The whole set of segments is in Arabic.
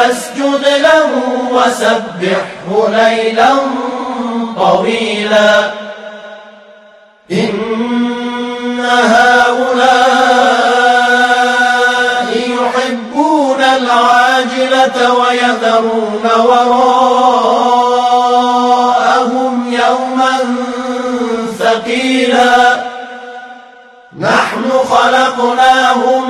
فاسجد له وسبحه ليلا طويلا. إن هؤلاء يحبون العاجلة ويذرون وراءهم يوما ثقيلا. نحن خلقناهم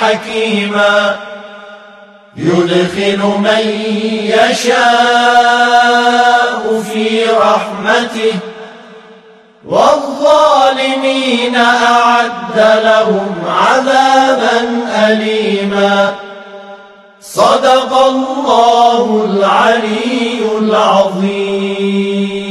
حكيما يدخل من يشاء في رحمته والظالمين أعد لهم عذابا أليما صدق الله العلي العظيم